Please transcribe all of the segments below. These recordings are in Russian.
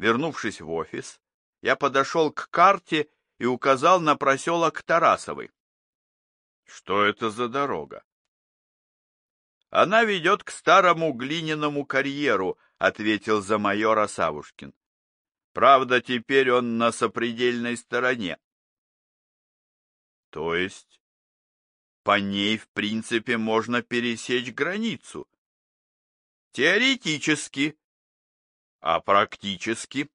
Вернувшись в офис, я подошел к карте и указал на проселок Тарасовый. Что это за дорога? Она ведет к старому глиняному карьеру, ответил за майора Савушкин. Правда, теперь он на сопредельной стороне. То есть по ней, в принципе, можно пересечь границу. Теоретически. А практически?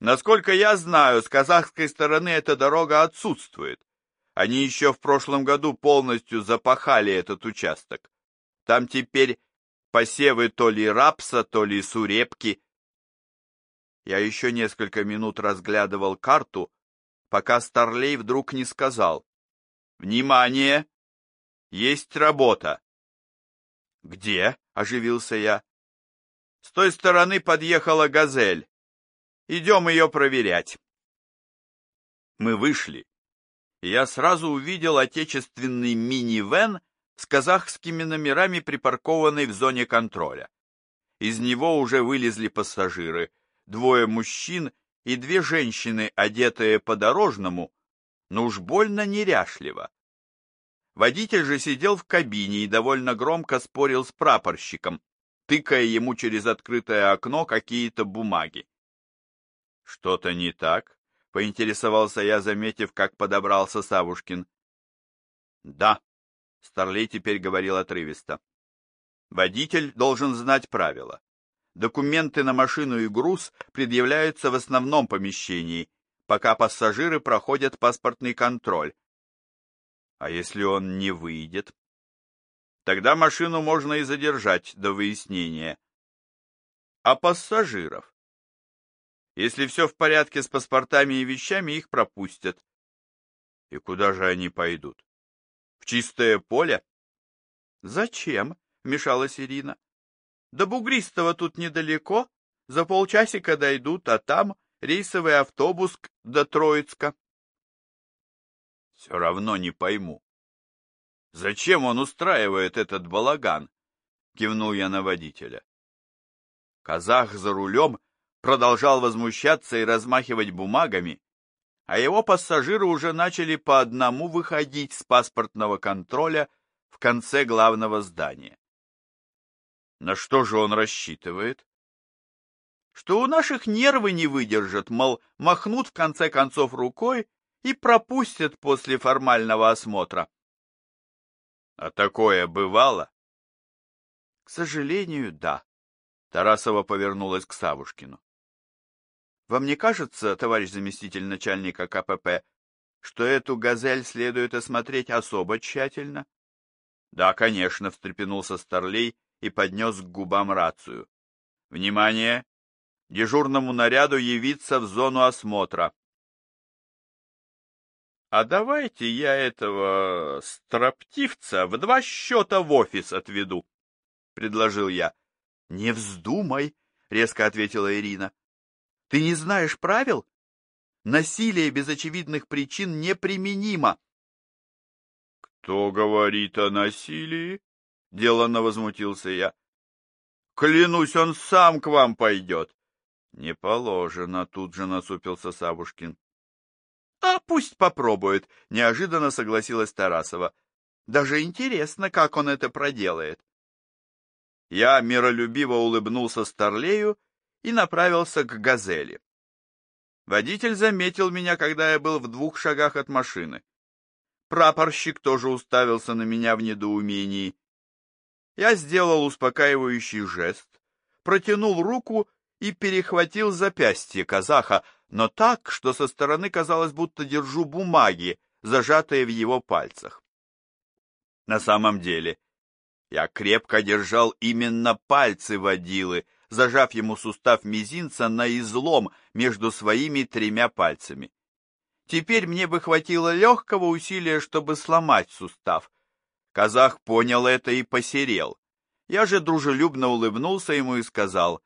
Насколько я знаю, с казахской стороны эта дорога отсутствует. Они еще в прошлом году полностью запахали этот участок. Там теперь посевы то ли рапса, то ли сурепки. Я еще несколько минут разглядывал карту, пока Старлей вдруг не сказал. «Внимание! Есть работа!» «Где?» — оживился я. «С той стороны подъехала «Газель». Идем ее проверять». Мы вышли, я сразу увидел отечественный мини-вен с казахскими номерами, припаркованный в зоне контроля. Из него уже вылезли пассажиры, двое мужчин и две женщины, одетые по-дорожному, но уж больно неряшливо. Водитель же сидел в кабине и довольно громко спорил с прапорщиком, тыкая ему через открытое окно какие-то бумаги. «Что-то не так?» — поинтересовался я, заметив, как подобрался Савушкин. «Да», — Старлей теперь говорил отрывисто. «Водитель должен знать правила. Документы на машину и груз предъявляются в основном помещении, пока пассажиры проходят паспортный контроль. А если он не выйдет? Тогда машину можно и задержать до выяснения. А пассажиров? Если все в порядке с паспортами и вещами, их пропустят. И куда же они пойдут? В чистое поле? Зачем? Вмешалась Ирина. До Бугристого тут недалеко, за полчасика дойдут, а там рейсовый автобус до Троицка. Все равно не пойму. Зачем он устраивает этот балаган? Кивнул я на водителя. Казах за рулем продолжал возмущаться и размахивать бумагами, а его пассажиры уже начали по одному выходить с паспортного контроля в конце главного здания. На что же он рассчитывает? Что у наших нервы не выдержат, мол, махнут в конце концов рукой и пропустят после формального осмотра. А такое бывало? К сожалению, да. Тарасова повернулась к Савушкину. Вам не кажется, товарищ заместитель начальника КПП, что эту газель следует осмотреть особо тщательно? Да, конечно, встрепенулся Старлей и поднес к губам рацию. Внимание! Дежурному наряду явиться в зону осмотра. А давайте я этого строптивца в два счета в офис отведу, предложил я. Не вздумай, резко ответила Ирина. Ты не знаешь правил? Насилие без очевидных причин неприменимо. Кто говорит о насилии? Деланно возмутился я. Клянусь, он сам к вам пойдет. Не положено, тут же насупился Савушкин. А пусть попробует, неожиданно согласилась Тарасова. Даже интересно, как он это проделает. Я миролюбиво улыбнулся Старлею и направился к «Газели». Водитель заметил меня, когда я был в двух шагах от машины. Прапорщик тоже уставился на меня в недоумении. Я сделал успокаивающий жест, протянул руку и перехватил запястье казаха, но так, что со стороны казалось, будто держу бумаги, зажатые в его пальцах. На самом деле, я крепко держал именно пальцы водилы, зажав ему сустав мизинца на излом между своими тремя пальцами. Теперь мне бы хватило легкого усилия, чтобы сломать сустав. Казах понял это и посерел. Я же дружелюбно улыбнулся ему и сказал,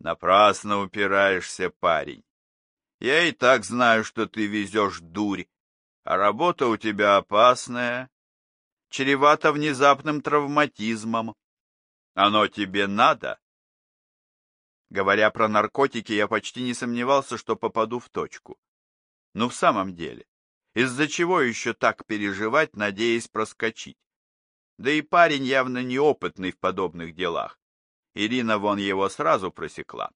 «Напрасно упираешься, парень. Я и так знаю, что ты везешь дурь, а работа у тебя опасная, чревата внезапным травматизмом. Оно тебе надо?» Говоря про наркотики, я почти не сомневался, что попаду в точку. Но в самом деле, из-за чего еще так переживать, надеясь проскочить? Да и парень явно неопытный в подобных делах. Ирина вон его сразу просекла.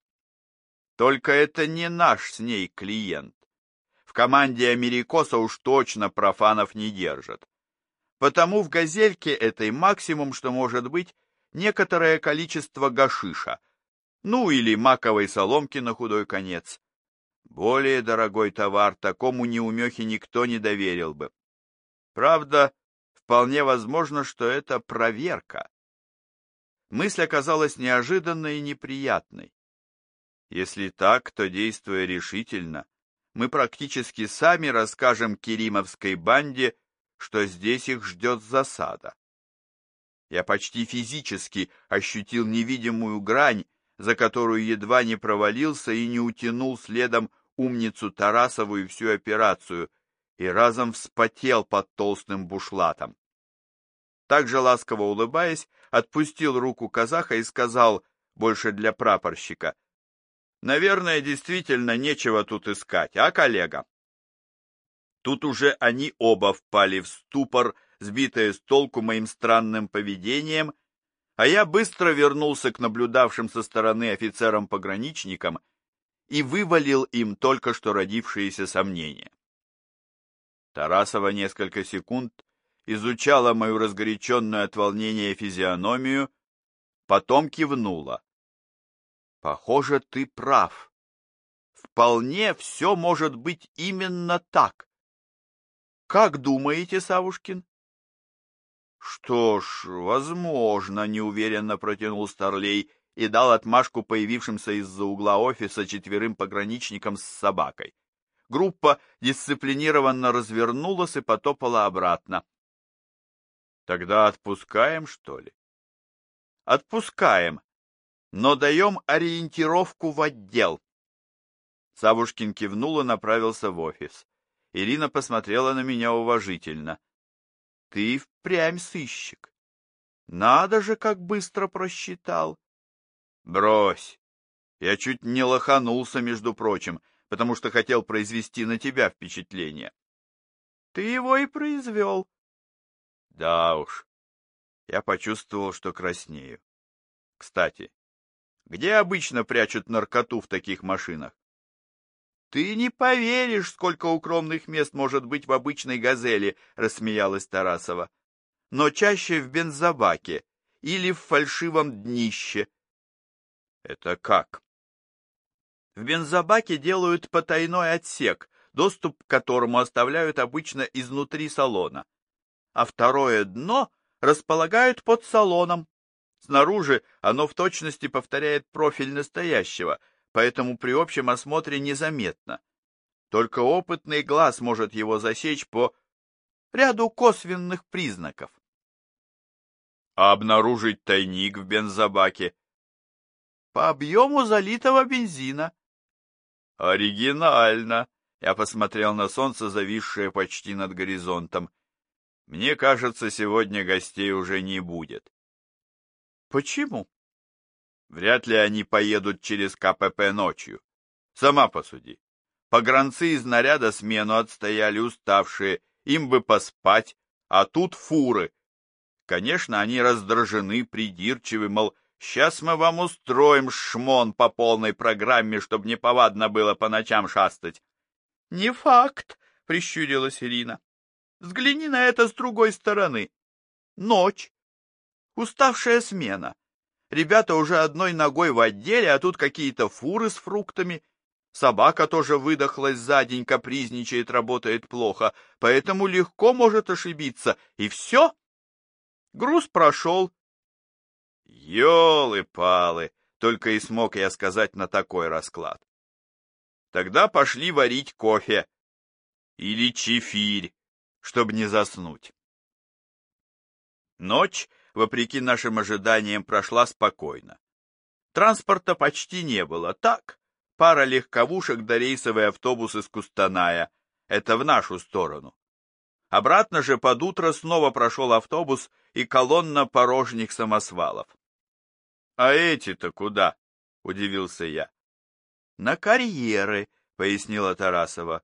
Только это не наш с ней клиент. В команде Америкоса уж точно профанов не держат. Потому в газельке этой максимум, что может быть, некоторое количество гашиша, ну или маковой соломки на худой конец. Более дорогой товар такому неумехе никто не доверил бы. Правда, вполне возможно, что это проверка. Мысль оказалась неожиданной и неприятной. Если так, то, действуя решительно, мы практически сами расскажем Керимовской банде, что здесь их ждет засада. Я почти физически ощутил невидимую грань, за которую едва не провалился и не утянул следом умницу Тарасову и всю операцию, и разом вспотел под толстым бушлатом. Также ласково улыбаясь, отпустил руку казаха и сказал, больше для прапорщика, «Наверное, действительно нечего тут искать, а, коллега?» Тут уже они оба впали в ступор, сбитые с толку моим странным поведением, а я быстро вернулся к наблюдавшим со стороны офицерам-пограничникам и вывалил им только что родившиеся сомнения. Тарасова несколько секунд изучала мою разгоряченную от волнения физиономию, потом кивнула. «Похоже, ты прав. Вполне все может быть именно так. Как думаете, Савушкин?» «Что ж, возможно», — неуверенно протянул Старлей и дал отмашку появившимся из-за угла офиса четверым пограничникам с собакой. Группа дисциплинированно развернулась и потопала обратно. Тогда отпускаем, что ли? Отпускаем, но даем ориентировку в отдел. Савушкин кивнул и направился в офис. Ирина посмотрела на меня уважительно. Ты впрямь сыщик. Надо же, как быстро просчитал. Брось. Я чуть не лоханулся, между прочим, потому что хотел произвести на тебя впечатление. Ты его и произвел, да уж. Я почувствовал, что краснею. Кстати, где обычно прячут наркоту в таких машинах? Ты не поверишь, сколько укромных мест может быть в обычной газели, рассмеялась Тарасова. Но чаще в бензобаке или в фальшивом днище. Это как? В бензобаке делают потайной отсек, доступ к которому оставляют обычно изнутри салона а второе дно располагают под салоном. Снаружи оно в точности повторяет профиль настоящего, поэтому при общем осмотре незаметно. Только опытный глаз может его засечь по ряду косвенных признаков. А обнаружить тайник в бензобаке? По объему залитого бензина. Оригинально. Я посмотрел на солнце, зависшее почти над горизонтом. Мне кажется, сегодня гостей уже не будет. Почему? Вряд ли они поедут через КПП ночью. Сама посуди. Погранцы из наряда смену отстояли уставшие, им бы поспать, а тут фуры. Конечно, они раздражены, придирчивы, мол, сейчас мы вам устроим шмон по полной программе, чтобы неповадно было по ночам шастать. — Не факт, — прищурилась Ирина. Взгляни на это с другой стороны. Ночь. Уставшая смена. Ребята уже одной ногой в отделе, а тут какие-то фуры с фруктами. Собака тоже выдохлась за день, капризничает, работает плохо, поэтому легко может ошибиться. И все. Груз прошел. Ёлы-палы, только и смог я сказать на такой расклад. Тогда пошли варить кофе. Или чефирь чтобы не заснуть. Ночь, вопреки нашим ожиданиям, прошла спокойно. Транспорта почти не было, так, пара легковушек да рейсовый автобус из Кустаная, это в нашу сторону. Обратно же под утро снова прошел автобус и колонна порожних самосвалов. А эти-то куда? — удивился я. «На карьеры», — пояснила Тарасова.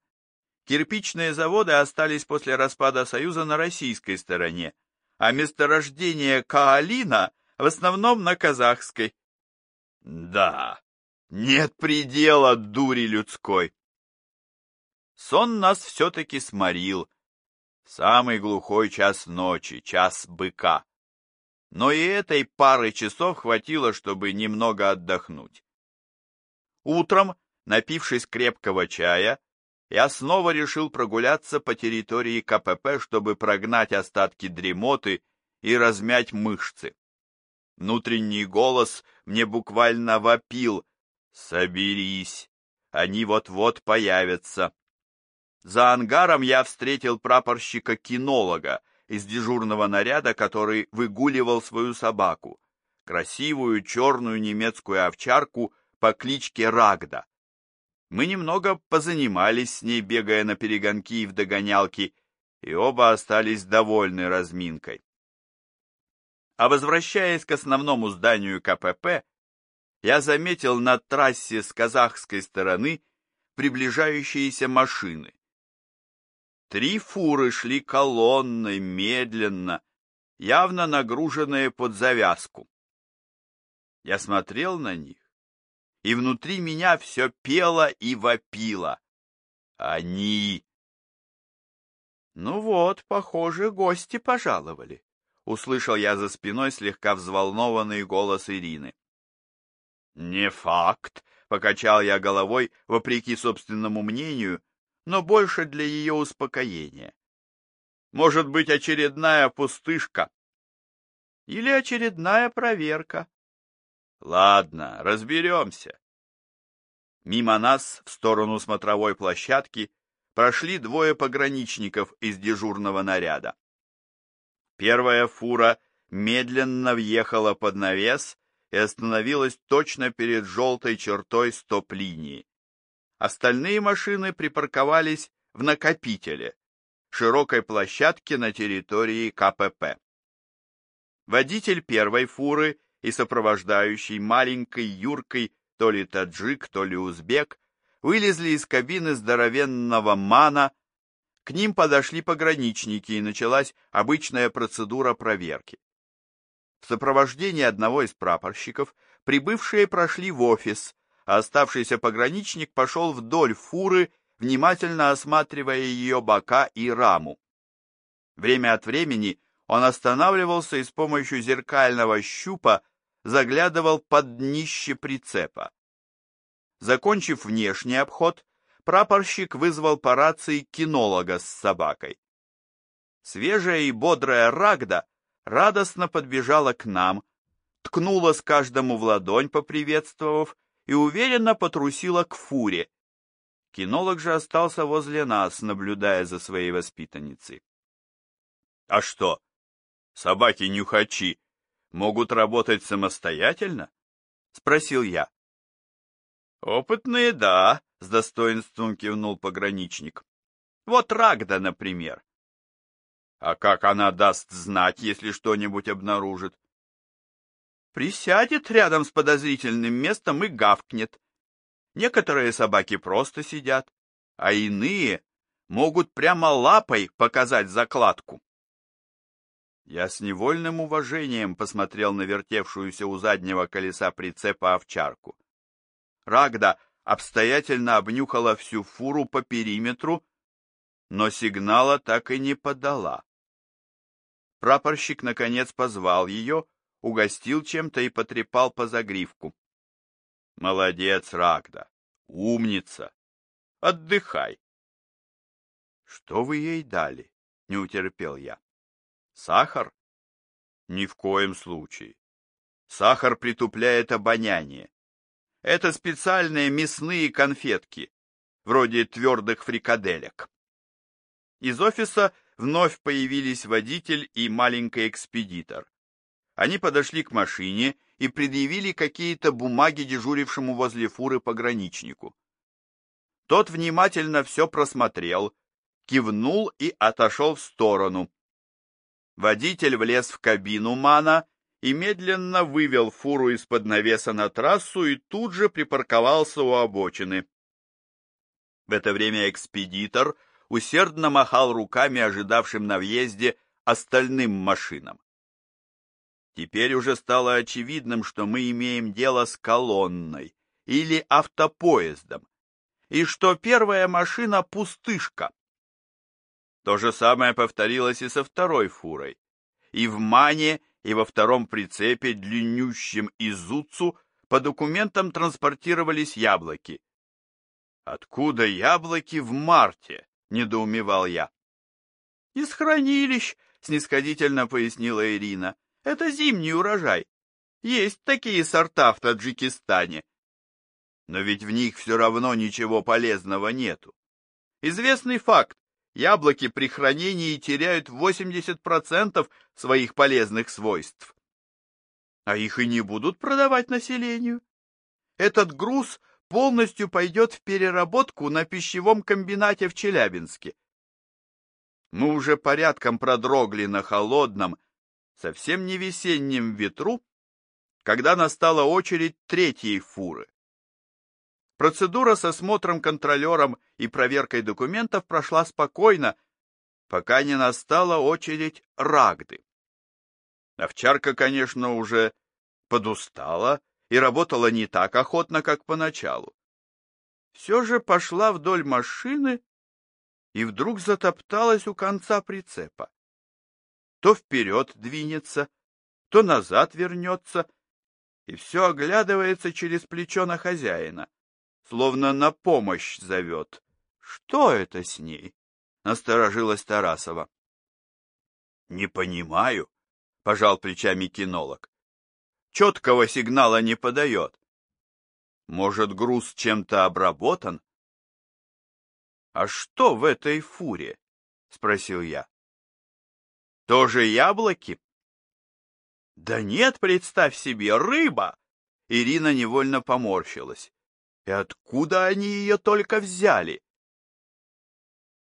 «Кирпичные заводы остались после распада Союза на российской стороне, а месторождение Каолина в основном на казахской». «Да, нет предела дури людской». Сон нас все-таки сморил. Самый глухой час ночи, час быка. Но и этой пары часов хватило, чтобы немного отдохнуть. Утром, напившись крепкого чая, я снова решил прогуляться по территории КПП, чтобы прогнать остатки дремоты и размять мышцы. Внутренний голос мне буквально вопил «Соберись, они вот-вот появятся». За ангаром я встретил прапорщика-кинолога из дежурного наряда, который выгуливал свою собаку, красивую черную немецкую овчарку по кличке Рагда. Мы немного позанимались с ней, бегая на перегонки и в догонялки, и оба остались довольны разминкой. А возвращаясь к основному зданию КПП, я заметил на трассе с казахской стороны приближающиеся машины. Три фуры шли колонной, медленно, явно нагруженные под завязку. Я смотрел на них, и внутри меня все пело и вопило. Они... Ну вот, похоже, гости пожаловали, услышал я за спиной слегка взволнованный голос Ирины. Не факт, покачал я головой, вопреки собственному мнению, но больше для ее успокоения. Может быть, очередная пустышка. Или очередная проверка. Ладно, разберемся. Мимо нас, в сторону смотровой площадки, прошли двое пограничников из дежурного наряда. Первая фура медленно въехала под навес и остановилась точно перед желтой чертой стоп-линии. Остальные машины припарковались в накопителе, широкой площадке на территории КПП. Водитель первой фуры и сопровождающий маленькой Юркой то ли таджик, то ли узбек вылезли из кабины здоровенного мана, к ним подошли пограничники и началась обычная процедура проверки. В сопровождении одного из прапорщиков прибывшие прошли в офис, а оставшийся пограничник пошел вдоль фуры, внимательно осматривая ее бока и раму. Время от времени он останавливался и с помощью зеркального щупа заглядывал под днище прицепа. Закончив внешний обход, прапорщик вызвал по рации кинолога с собакой. Свежая и бодрая Рагда радостно подбежала к нам, ткнула с каждому в ладонь, поприветствовав, и уверенно потрусила к фуре. Кинолог же остался возле нас, наблюдая за своей воспитанницей. — А что, собаки-нюхачи могут работать самостоятельно? — спросил я. — Опытные, да, — с достоинством кивнул пограничник. — Вот Рагда, например. — А как она даст знать, если что-нибудь обнаружит? присядет рядом с подозрительным местом и гавкнет. Некоторые собаки просто сидят, а иные могут прямо лапой показать закладку. Я с невольным уважением посмотрел на вертевшуюся у заднего колеса прицепа овчарку. Рагда обстоятельно обнюхала всю фуру по периметру, но сигнала так и не подала. Прапорщик, наконец, позвал ее, угостил чем-то и потрепал по загривку. Молодец, Рагда, умница. Отдыхай. Что вы ей дали? Не утерпел я. Сахар? Ни в коем случае. Сахар притупляет обоняние. Это специальные мясные конфетки, вроде твердых фрикаделек. Из офиса вновь появились водитель и маленький экспедитор. Они подошли к машине и предъявили какие-то бумаги дежурившему возле фуры пограничнику. Тот внимательно все просмотрел, кивнул и отошел в сторону. Водитель влез в кабину Мана и медленно вывел фуру из-под навеса на трассу и тут же припарковался у обочины. В это время экспедитор усердно махал руками ожидавшим на въезде остальным машинам. Теперь уже стало очевидным, что мы имеем дело с колонной или автопоездом, и что первая машина — пустышка. То же самое повторилось и со второй фурой. И в Мане, и во втором прицепе, длиннющем Изуцу, по документам транспортировались яблоки. «Откуда яблоки в марте?» — недоумевал я. «Из хранилищ», — снисходительно пояснила Ирина. Это зимний урожай. Есть такие сорта в Таджикистане. Но ведь в них все равно ничего полезного нету. Известный факт. Яблоки при хранении теряют 80% своих полезных свойств. А их и не будут продавать населению. Этот груз полностью пойдет в переработку на пищевом комбинате в Челябинске. Мы уже порядком продрогли на холодном, совсем не весеннем ветру, когда настала очередь третьей фуры. Процедура с осмотром контролером и проверкой документов прошла спокойно, пока не настала очередь Рагды. Овчарка, конечно, уже подустала и работала не так охотно, как поначалу. Все же пошла вдоль машины и вдруг затопталась у конца прицепа то вперед двинется, то назад вернется, и все оглядывается через плечо на хозяина, словно на помощь зовет. Что это с ней? Насторожилась Тарасова. Не понимаю, пожал плечами кинолог. Четкого сигнала не подает. Может, груз чем-то обработан? А что в этой фуре? спросил я. Тоже яблоки? Да нет, представь себе, рыба! Ирина невольно поморщилась. И откуда они ее только взяли?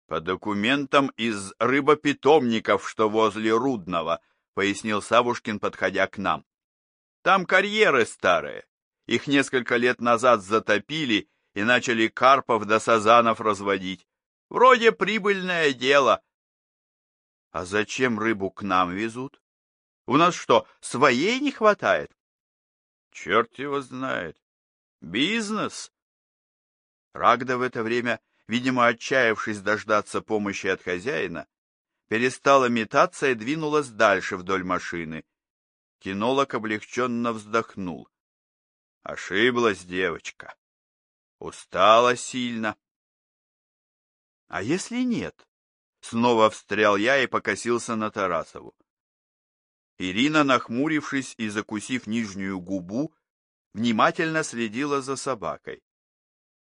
По документам из рыбопитомников, что возле Рудного, пояснил Савушкин, подходя к нам. Там карьеры старые. Их несколько лет назад затопили и начали карпов да сазанов разводить. Вроде прибыльное дело, а зачем рыбу к нам везут? У нас что, своей не хватает? Черт его знает. Бизнес. Рагда в это время, видимо, отчаявшись дождаться помощи от хозяина, перестала метаться и двинулась дальше вдоль машины. Кинолог облегченно вздохнул. Ошиблась девочка. Устала сильно. А если нет? Снова встрял я и покосился на Тарасову. Ирина, нахмурившись и закусив нижнюю губу, внимательно следила за собакой.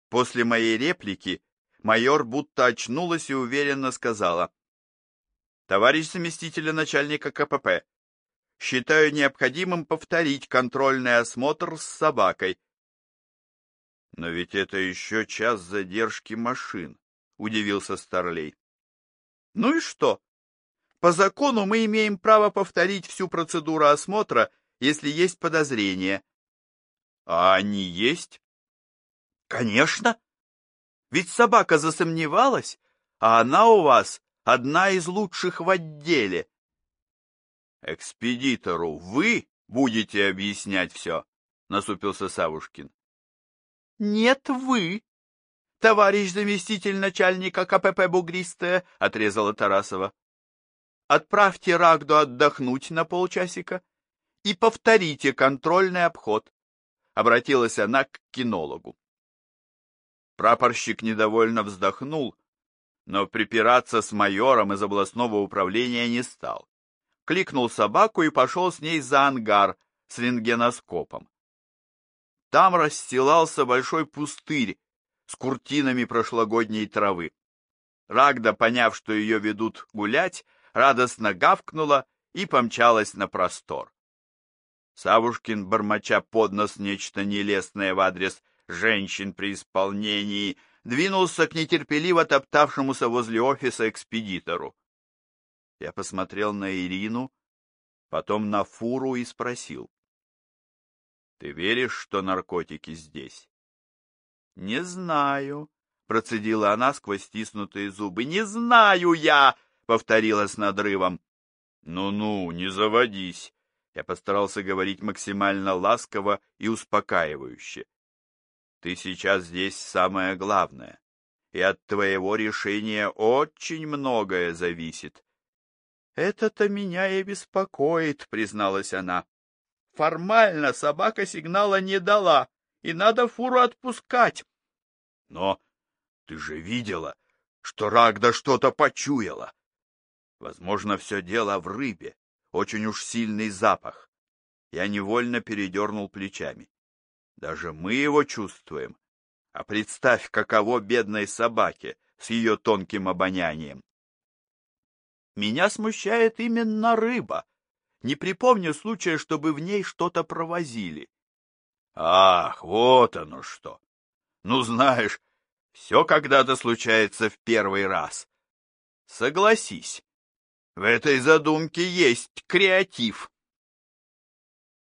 После моей реплики майор будто очнулась и уверенно сказала. «Товарищ заместителя начальника КПП, считаю необходимым повторить контрольный осмотр с собакой». «Но ведь это еще час задержки машин», — удивился Старлей. Ну и что? По закону мы имеем право повторить всю процедуру осмотра, если есть подозрения. А они есть? Конечно. Ведь собака засомневалась, а она у вас одна из лучших в отделе. Экспедитору вы будете объяснять все, насупился Савушкин. Нет, вы, товарищ заместитель начальника КПП «Бугристая», — отрезала Тарасова. «Отправьте Рагду отдохнуть на полчасика и повторите контрольный обход», — обратилась она к кинологу. Прапорщик недовольно вздохнул, но припираться с майором из областного управления не стал. Кликнул собаку и пошел с ней за ангар с рентгеноскопом. Там расстилался большой пустырь, с куртинами прошлогодней травы. Рагда, поняв, что ее ведут гулять, радостно гавкнула и помчалась на простор. Савушкин, бормоча под нос нечто нелестное в адрес женщин при исполнении, двинулся к нетерпеливо топтавшемуся возле офиса экспедитору. Я посмотрел на Ирину потом на фуру и спросил. «Ты веришь, что наркотики здесь?» «Не знаю», — процедила она сквозь стиснутые зубы. «Не знаю я!» — повторила с надрывом. «Ну-ну, не заводись!» Я постарался говорить максимально ласково и успокаивающе. «Ты сейчас здесь самое главное, и от твоего решения очень многое зависит». «Это-то меня и беспокоит», — призналась она. «Формально собака сигнала не дала, и надо фуру отпускать». «Но ты же видела, что Рагда что-то почуяла. Возможно, все дело в рыбе. Очень уж сильный запах. Я невольно передернул плечами. Даже мы его чувствуем. А представь, каково бедной собаке с ее тонким обонянием. Меня смущает именно рыба. Не припомню случая, чтобы в ней что-то провозили. Ах, вот оно что! Ну, знаешь, все когда-то случается в первый раз. Согласись, в этой задумке есть креатив.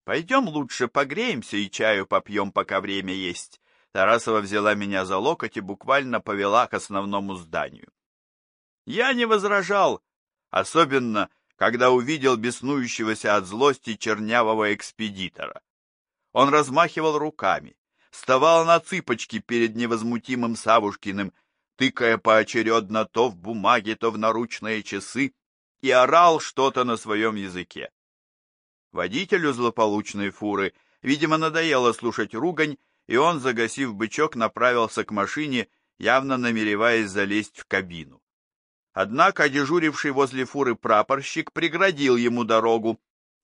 Пойдем лучше погреемся и чаю попьем, пока время есть. Тарасова взяла меня за локоть и буквально повела к основному зданию. Я не возражал, особенно, когда увидел беснующегося от злости чернявого экспедитора. Он размахивал руками, вставал на цыпочки перед невозмутимым Савушкиным, тыкая поочередно то в бумаге, то в наручные часы, и орал что-то на своем языке. Водителю злополучной фуры, видимо, надоело слушать ругань, и он, загасив бычок, направился к машине, явно намереваясь залезть в кабину. Однако дежуривший возле фуры прапорщик преградил ему дорогу,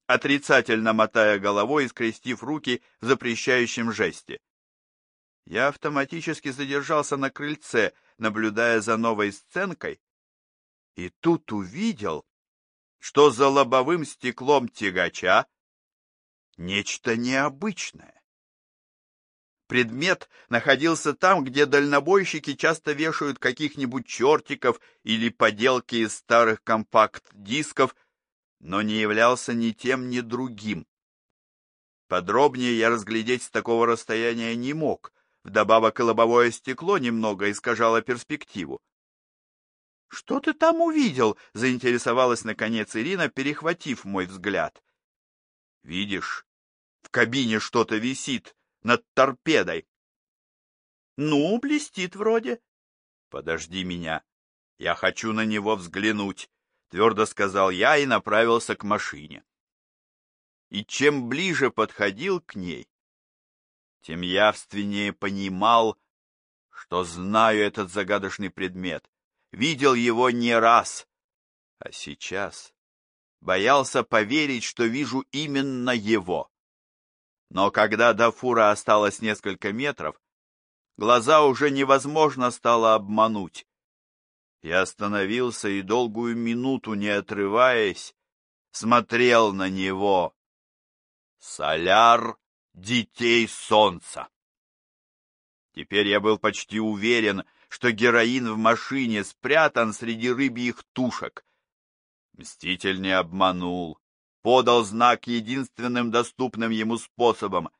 отрицательно мотая головой и скрестив руки в запрещающем жесте. Я автоматически задержался на крыльце, наблюдая за новой сценкой, и тут увидел, что за лобовым стеклом тягача нечто необычное. Предмет находился там, где дальнобойщики часто вешают каких-нибудь чертиков или поделки из старых компакт-дисков, но не являлся ни тем, ни другим. Подробнее я разглядеть с такого расстояния не мог, Вдобавок и лобовое стекло немного искажало перспективу. «Что ты там увидел?» — заинтересовалась наконец Ирина, перехватив мой взгляд. «Видишь, в кабине что-то висит над торпедой». «Ну, блестит вроде». «Подожди меня, я хочу на него взглянуть», — твердо сказал я и направился к машине. И чем ближе подходил к ней, тем явственнее понимал, что знаю этот загадочный предмет, видел его не раз, а сейчас боялся поверить, что вижу именно его. Но когда до фура осталось несколько метров, глаза уже невозможно стало обмануть. Я остановился и долгую минуту, не отрываясь, смотрел на него. Соляр детей солнца. Теперь я был почти уверен, что героин в машине спрятан среди рыбьих тушек. Мститель не обманул, подал знак единственным доступным ему способом.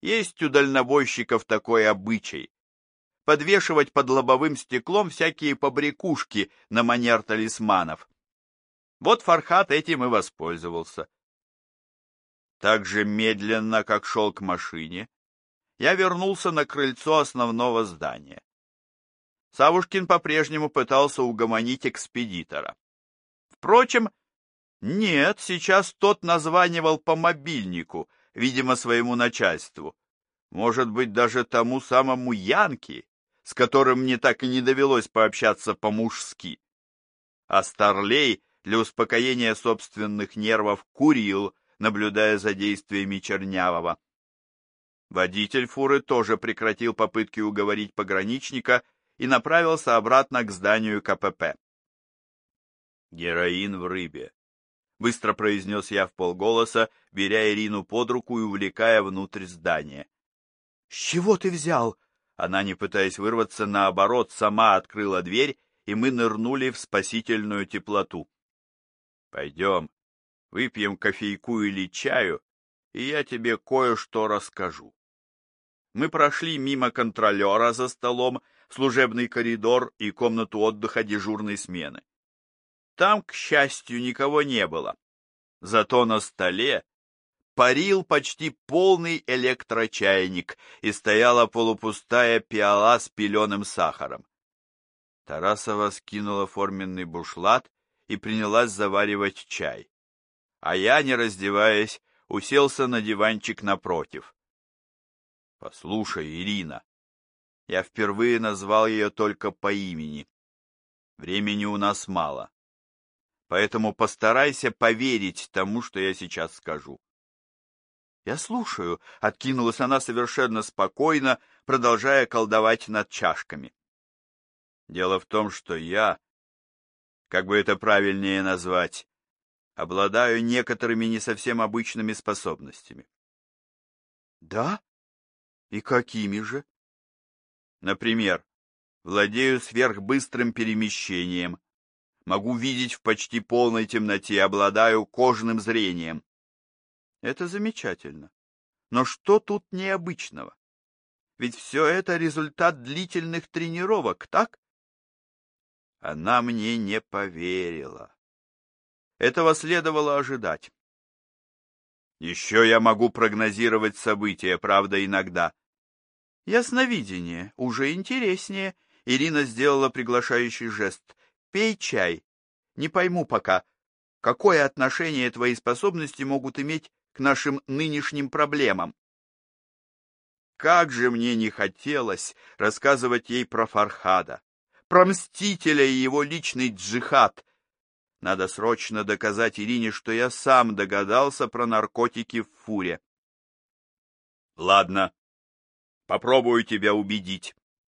Есть у дальнобойщиков такой обычай — подвешивать под лобовым стеклом всякие побрякушки на манер талисманов. Вот Фархат этим и воспользовался. Так же медленно, как шел к машине, я вернулся на крыльцо основного здания. Савушкин по-прежнему пытался угомонить экспедитора. Впрочем, нет, сейчас тот названивал по мобильнику, видимо, своему начальству. Может быть, даже тому самому Янке, с которым мне так и не довелось пообщаться по-мужски. А Старлей для успокоения собственных нервов курил, наблюдая за действиями Чернявого. Водитель фуры тоже прекратил попытки уговорить пограничника и направился обратно к зданию КПП. «Героин в рыбе», — быстро произнес я в полголоса, беря Ирину под руку и увлекая внутрь здания. «С чего ты взял?» Она, не пытаясь вырваться, наоборот, сама открыла дверь, и мы нырнули в спасительную теплоту. «Пойдем, Выпьем кофейку или чаю, и я тебе кое-что расскажу. Мы прошли мимо контролера за столом, служебный коридор и комнату отдыха дежурной смены. Там, к счастью, никого не было. Зато на столе парил почти полный электрочайник и стояла полупустая пиала с пеленым сахаром. Тарасова скинула форменный бушлат и принялась заваривать чай. А я, не раздеваясь, уселся на диванчик напротив. «Послушай, Ирина, я впервые назвал ее только по имени. Времени у нас мало, поэтому постарайся поверить тому, что я сейчас скажу». «Я слушаю», — откинулась она совершенно спокойно, продолжая колдовать над чашками. Дело в том, что я, как бы это правильнее назвать, обладаю некоторыми не совсем обычными способностями. Да? И какими же? Например, владею сверхбыстрым перемещением, могу видеть в почти полной темноте, обладаю кожным зрением. Это замечательно. Но что тут необычного? Ведь все это результат длительных тренировок, так? Она мне не поверила. Этого следовало ожидать. Еще я могу прогнозировать события, правда, иногда. Ясновидение, уже интереснее. Ирина сделала приглашающий жест. Пей чай. Не пойму пока, какое отношение твои способности могут иметь к нашим нынешним проблемам. Как же мне не хотелось рассказывать ей про Фархада про Мстителя и его личный джихад. Надо срочно доказать Ирине, что я сам догадался про наркотики в фуре. Ладно, попробую тебя убедить.